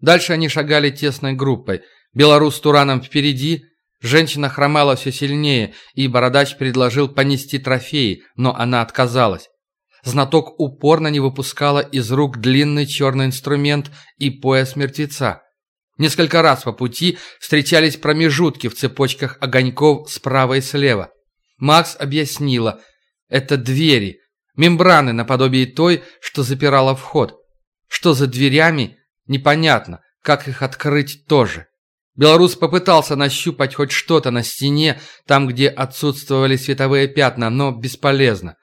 Дальше они шагали тесной группой. Белорус с Тураном впереди, женщина хромала все сильнее, и Бородач предложил понести трофеи, но она отказалась. Знаток упорно не выпускала из рук длинный черный инструмент и пояс мертвеца. Несколько раз по пути встречались промежутки в цепочках огоньков справа и слева. Макс объяснила, это двери, мембраны наподобие той, что запирала вход. Что за дверями, непонятно, как их открыть тоже. Белорус попытался нащупать хоть что-то на стене, там, где отсутствовали световые пятна, но бесполезно.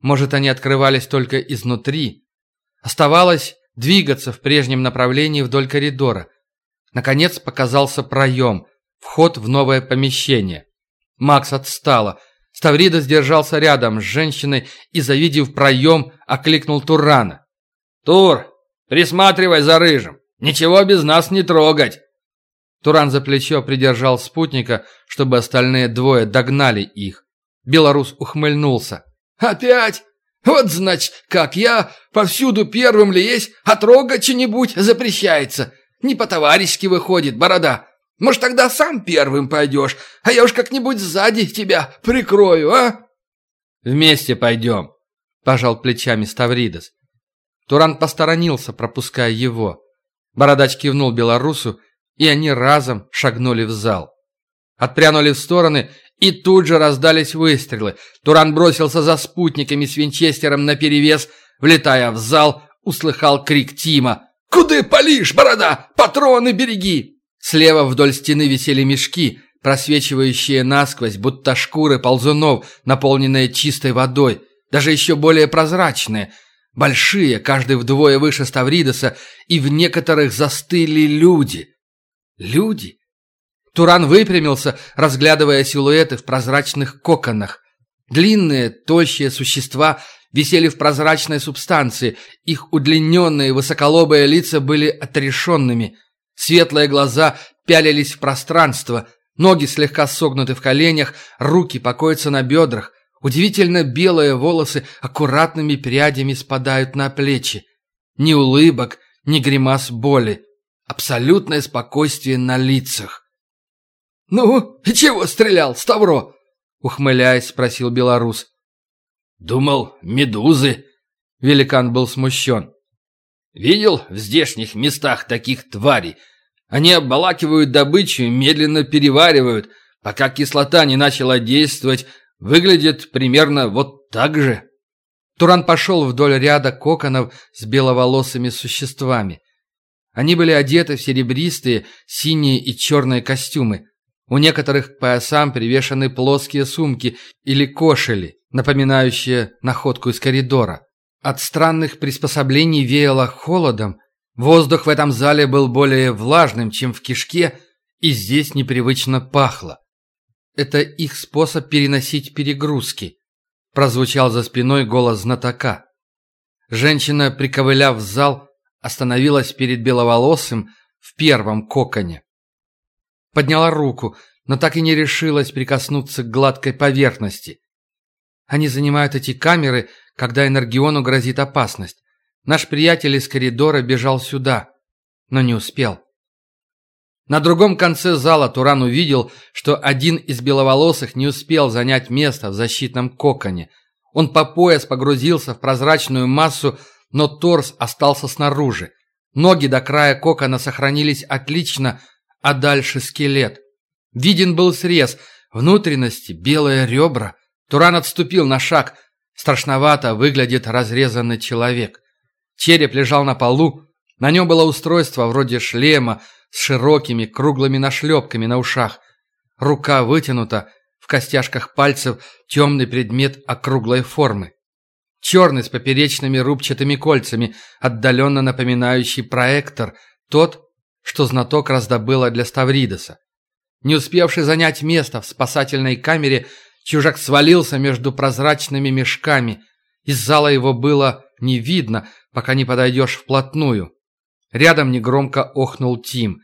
Может, они открывались только изнутри. Оставалось двигаться в прежнем направлении вдоль коридора. Наконец показался проем, вход в новое помещение. Макс отстала. Ставридос держался рядом с женщиной и, завидев проем, окликнул Турана. «Тур, присматривай за рыжим! Ничего без нас не трогать!» Туран за плечо придержал спутника, чтобы остальные двое догнали их. Белорус ухмыльнулся. «Опять? Вот, значит, как я повсюду первым ли есть, а трогать что-нибудь запрещается. Не по-товарищески выходит, борода. Может, тогда сам первым пойдешь, а я уж как-нибудь сзади тебя прикрою, а?» «Вместе пойдем», — пожал плечами Ставридос. Туран посторонился, пропуская его. Бородач кивнул белорусу, и они разом шагнули в зал. Отпрянули в стороны, и тут же раздались выстрелы. Туран бросился за спутниками с винчестером наперевес, влетая в зал, услыхал крик Тима. «Куды палишь, борода? Патроны береги!» Слева вдоль стены висели мешки, просвечивающие насквозь, будто шкуры ползунов, наполненные чистой водой, даже еще более прозрачные. Большие, каждый вдвое выше Ставридоса, и в некоторых застыли люди. Люди? Туран выпрямился, разглядывая силуэты в прозрачных коконах. Длинные, тощие существа висели в прозрачной субстанции, их удлиненные высоколобые лица были отрешенными. Светлые глаза пялились в пространство, ноги слегка согнуты в коленях, руки покоятся на бедрах. Удивительно белые волосы аккуратными прядями спадают на плечи. Ни улыбок, ни гримас боли. Абсолютное спокойствие на лицах. «Ну, и чего стрелял, Ставро?» Ухмыляясь, спросил белорус. «Думал, медузы». Великан был смущен. «Видел в здешних местах таких тварей? Они обволакивают добычу и медленно переваривают, пока кислота не начала действовать, выглядит примерно вот так же». Туран пошел вдоль ряда коконов с беловолосыми существами. Они были одеты в серебристые, синие и черные костюмы. У некоторых к поясам привешены плоские сумки или кошели, напоминающие находку из коридора. От странных приспособлений веяло холодом, воздух в этом зале был более влажным, чем в кишке, и здесь непривычно пахло. Это их способ переносить перегрузки, прозвучал за спиной голос знатока. Женщина, приковыляв в зал, остановилась перед беловолосым в первом коконе. Подняла руку, но так и не решилась прикоснуться к гладкой поверхности. Они занимают эти камеры, когда Энергиону грозит опасность. Наш приятель из коридора бежал сюда, но не успел. На другом конце зала Туран увидел, что один из беловолосых не успел занять место в защитном коконе. Он по пояс погрузился в прозрачную массу, но торс остался снаружи. Ноги до края кокона сохранились отлично, а дальше скелет. Виден был срез, внутренности, белые ребра. Туран отступил на шаг. Страшновато выглядит разрезанный человек. Череп лежал на полу. На нем было устройство вроде шлема с широкими круглыми нашлепками на ушах. Рука вытянута, в костяшках пальцев темный предмет округлой формы. Черный с поперечными рубчатыми кольцами, отдаленно напоминающий проектор, тот, что знаток раздобыла для Ставридоса. Не успевший занять место в спасательной камере, чужак свалился между прозрачными мешками. Из зала его было не видно, пока не подойдешь вплотную. Рядом негромко охнул Тим.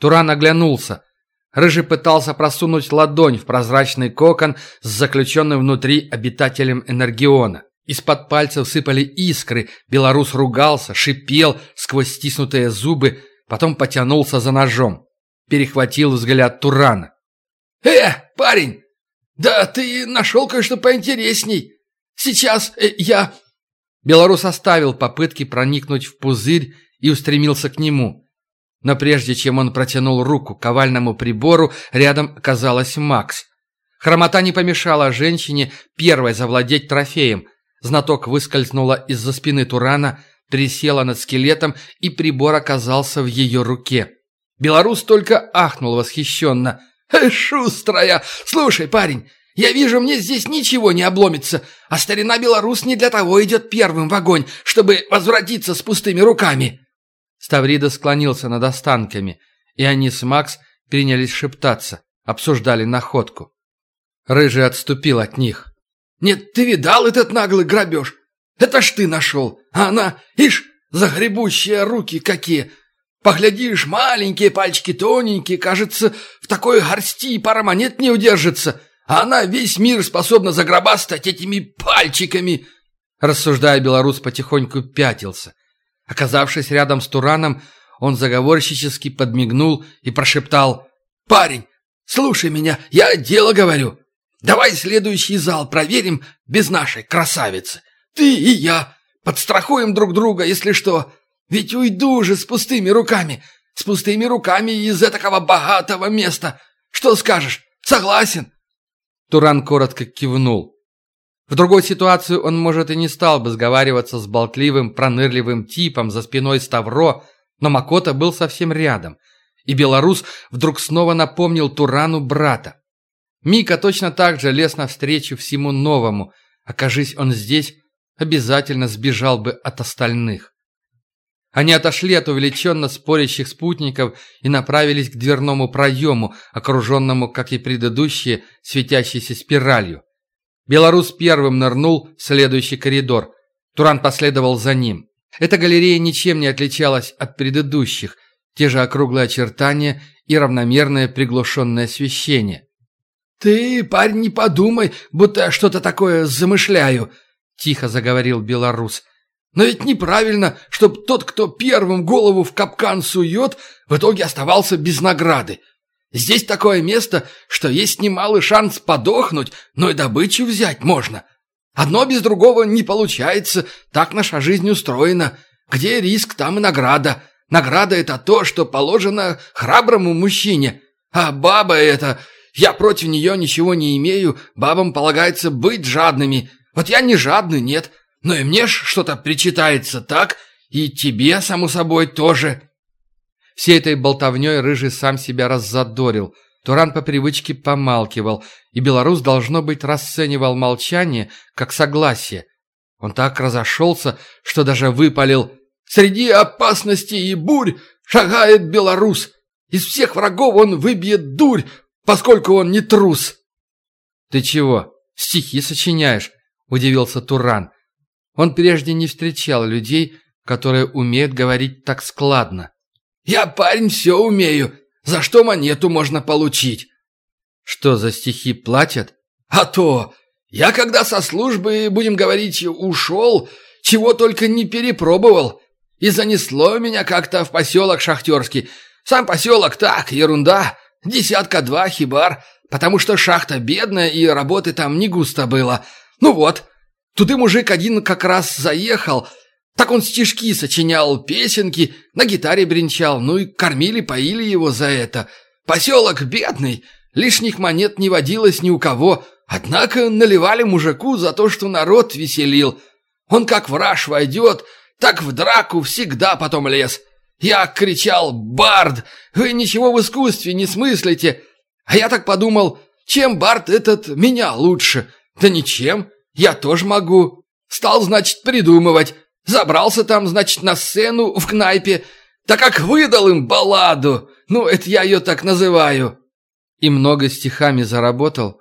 Туран оглянулся. Рыжий пытался просунуть ладонь в прозрачный кокон с заключенным внутри обитателем Энергиона. Из-под пальцев сыпали искры, белорус ругался, шипел сквозь стиснутые зубы, потом потянулся за ножом. Перехватил взгляд Турана. «Э, парень, да ты нашел кое-что поинтересней. Сейчас э, я...» Белорус оставил попытки проникнуть в пузырь и устремился к нему. Но прежде чем он протянул руку к овальному прибору, рядом оказалась Макс. Хромота не помешала женщине первой завладеть трофеем. Знаток выскользнула из-за спины Турана, присела над скелетом, и прибор оказался в ее руке. Белорус только ахнул восхищенно. «Э, «Шустрая! Слушай, парень, я вижу, мне здесь ничего не обломится, а старина Белорус не для того идет первым в огонь, чтобы возвратиться с пустыми руками». Ставрида склонился над останками, и они с Макс принялись шептаться, обсуждали находку. Рыжий отступил от них. «Нет, ты видал этот наглый грабеж? Это ж ты нашел, а она, ишь, загребущие руки какие! Поглядишь, маленькие пальчики тоненькие, кажется, в такой горсти пара монет не удержится, а она весь мир способна загробастать этими пальчиками!» Рассуждая, белорус потихоньку пятился. Оказавшись рядом с Тураном, он заговорщически подмигнул и прошептал «Парень, слушай меня, я дело говорю. Давай следующий зал проверим без нашей красавицы. Ты и я подстрахуем друг друга, если что. Ведь уйду же с пустыми руками, с пустыми руками из этого богатого места. Что скажешь? Согласен?» Туран коротко кивнул. В другой ситуации он, может, и не стал бы сговариваться с болтливым, пронырливым типом за спиной Ставро, но Макота был совсем рядом, и белорус вдруг снова напомнил Турану брата. Мика точно так же лез навстречу всему новому. Окажись он здесь, обязательно сбежал бы от остальных. Они отошли от увлеченно спорящих спутников и направились к дверному проему, окруженному, как и предыдущие, светящейся спиралью. Белорус первым нырнул в следующий коридор. Туран последовал за ним. Эта галерея ничем не отличалась от предыдущих. Те же округлые очертания и равномерное приглушенное освещение. «Ты, парень, не подумай, будто я что-то такое замышляю», — тихо заговорил белорус. «Но ведь неправильно, чтоб тот, кто первым голову в капкан сует, в итоге оставался без награды. Здесь такое место, что есть немалый шанс подохнуть, но и добычу взять можно. Одно без другого не получается, так наша жизнь устроена. Где риск, там и награда. Награда — это то, что положено храброму мужчине. А баба это... Я против нее ничего не имею, бабам полагается быть жадными. Вот я не жадный, нет, но и мне ж что-то причитается, так? И тебе, само собой, тоже. Всей этой болтовней Рыжий сам себя раззадорил. Туран по привычке помалкивал, и белорус, должно быть, расценивал молчание как согласие. Он так разошелся, что даже выпалил «Среди опасностей и бурь шагает белорус. Из всех врагов он выбьет дурь, поскольку он не трус». «Ты чего, стихи сочиняешь?» – удивился Туран. Он прежде не встречал людей, которые умеют говорить так складно. Я, парень, все умею. За что монету можно получить?» «Что, за стихи платят?» «А то! Я, когда со службы, будем говорить, ушел, чего только не перепробовал. И занесло меня как-то в поселок шахтерский. Сам поселок так, ерунда. Десятка-два хибар, потому что шахта бедная и работы там не густо было. Ну вот, тут и мужик один как раз заехал, так он стишки сочинял, песенки, на гитаре бренчал, ну и кормили-поили его за это. Поселок бедный, лишних монет не водилось ни у кого, однако наливали мужику за то, что народ веселил. Он как враж войдет, так в драку всегда потом лез. Я кричал «Бард! Вы ничего в искусстве не смыслите!» А я так подумал, чем Бард этот меня лучше? Да ничем, я тоже могу. Стал, значит, придумывать. Забрался там, значит, на сцену в кнайпе, так как выдал им балладу. Ну, это я ее так называю. И много стихами заработал?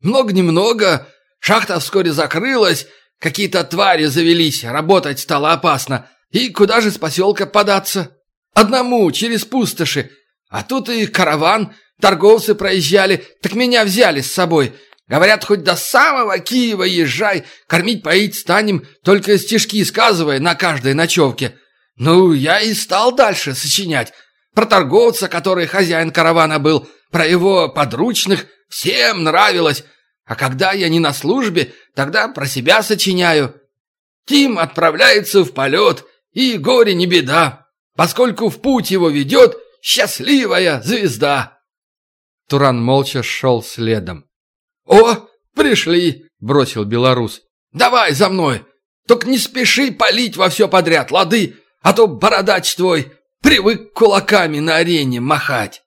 Много-немного. Шахта вскоре закрылась, какие-то твари завелись, работать стало опасно. И куда же с поселка податься? Одному, через пустоши. А тут и караван, торговцы проезжали, так меня взяли с собой – Говорят, хоть до самого Киева езжай, кормить поить станем, только стишки сказывая на каждой ночевке. Ну, я и стал дальше сочинять. Про торговца, который хозяин каравана был, про его подручных, всем нравилось. А когда я не на службе, тогда про себя сочиняю. Тим отправляется в полет, и горе не беда, поскольку в путь его ведет счастливая звезда. Туран молча шел следом. «О, пришли!» — бросил белорус. «Давай за мной! Только не спеши палить во все подряд, лады, а то бородач твой привык кулаками на арене махать!»